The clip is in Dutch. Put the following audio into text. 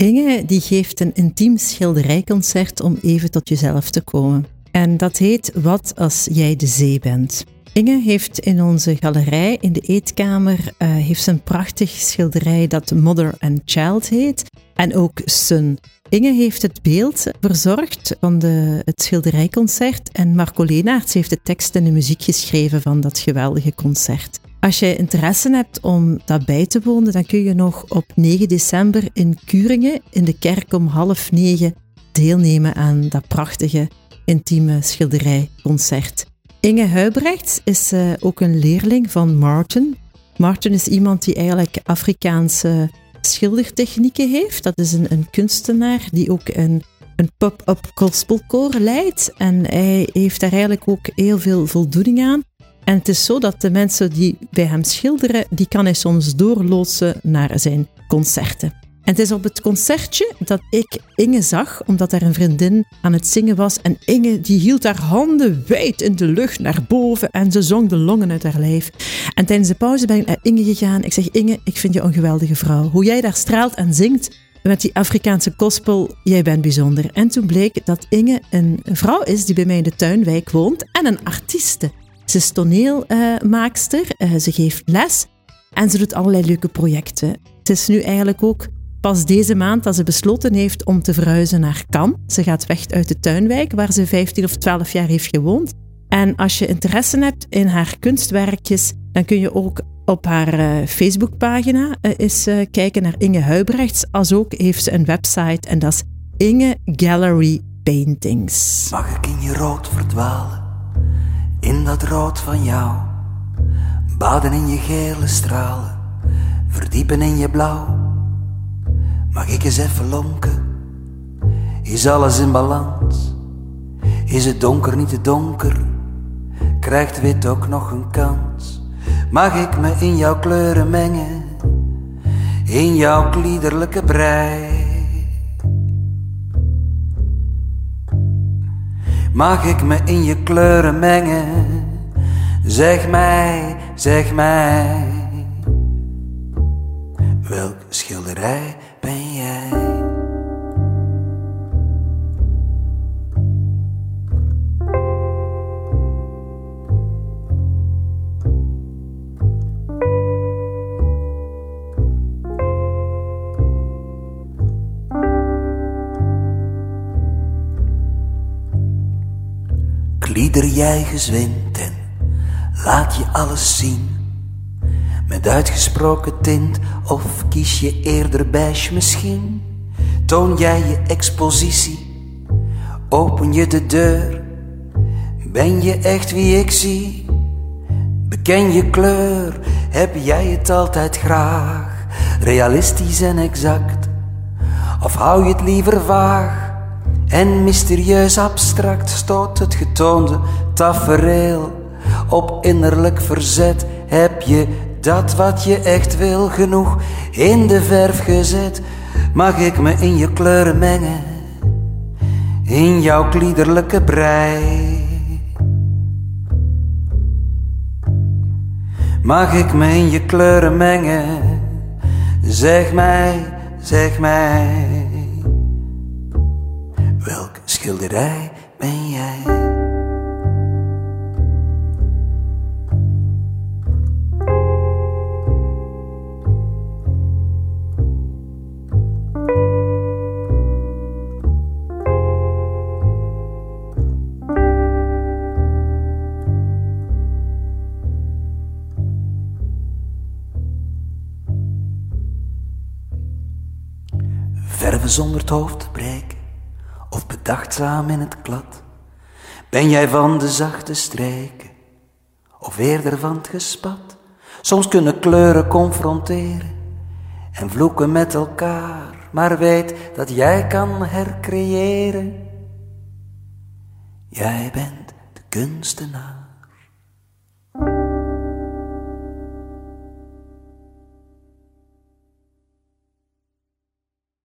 Inge die geeft een intiem schilderijconcert om even tot jezelf te komen. En dat heet Wat als jij de zee bent. Inge heeft in onze galerij in de eetkamer uh, heeft een prachtig schilderij dat Mother and Child heet en ook Sun. Inge heeft het beeld verzorgd van de, het schilderijconcert en Marco Leenaerts heeft de tekst en de muziek geschreven van dat geweldige concert. Als je interesse hebt om dat bij te wonen, dan kun je nog op 9 december in Kuringen in de kerk om half negen deelnemen aan dat prachtige intieme schilderijconcert. Inge Huibrechts is uh, ook een leerling van Martin. Martin is iemand die eigenlijk Afrikaanse schildertechnieken heeft. Dat is een, een kunstenaar die ook een, een pop-up gospelkoor leidt. En hij heeft daar eigenlijk ook heel veel voldoening aan. En het is zo dat de mensen die bij hem schilderen, die kan hij soms doorloodsen naar zijn concerten. En het is op het concertje dat ik Inge zag, omdat er een vriendin aan het zingen was. En Inge die hield haar handen wijd in de lucht naar boven en ze zong de longen uit haar lijf. En tijdens de pauze ben ik naar Inge gegaan. Ik zeg, Inge, ik vind je een geweldige vrouw. Hoe jij daar straalt en zingt met die Afrikaanse gospel, jij bent bijzonder. En toen bleek dat Inge een vrouw is die bij mij in de tuinwijk woont en een artieste. Ze is toneelmaakster, uh, ze geeft les en ze doet allerlei leuke projecten. Het is nu eigenlijk ook pas deze maand dat ze besloten heeft om te verhuizen naar Cannes. Ze gaat weg uit de tuinwijk waar ze 15 of 12 jaar heeft gewoond. En als je interesse hebt in haar kunstwerkjes, dan kun je ook op haar uh, Facebookpagina uh, eens kijken naar Inge Huibrechts. Als ook heeft ze een website en dat is Inge Gallery Paintings. Mag ik in je rood verdwalen, dat rood van jou? Baden in je gele stralen, verdiepen in je blauw Mag ik eens even lonken? Is alles in balans? Is het donker niet te donker? Krijgt wit ook nog een kans? Mag ik me in jouw kleuren mengen? In jouw kliederlijke brei? Mag ik me in je kleuren mengen? Zeg mij, zeg mij. Welk Klieder jij gezwind en laat je alles zien met uitgesproken tint of kies je eerder beige misschien? Toon jij je expositie? Open je de deur? Ben je echt wie ik zie? Beken je kleur? Heb jij het altijd graag? Realistisch en exact? Of hou je het liever vaag? En mysterieus abstract stoot het getoonde tafereel op innerlijk verzet heb je dat wat je echt wil genoeg in de verf gezet. Mag ik me in je kleuren mengen, in jouw kliederlijke brei. Mag ik me in je kleuren mengen, zeg mij, zeg mij. Welk schilderij ben jij? verven zonder het hoofd breken, bedachtzaam in het klad? Ben jij van de zachte streken, of eerder van het gespat? Soms kunnen kleuren confronteren en vloeken met elkaar, maar weet dat jij kan hercreëren. Jij bent de kunstenaar.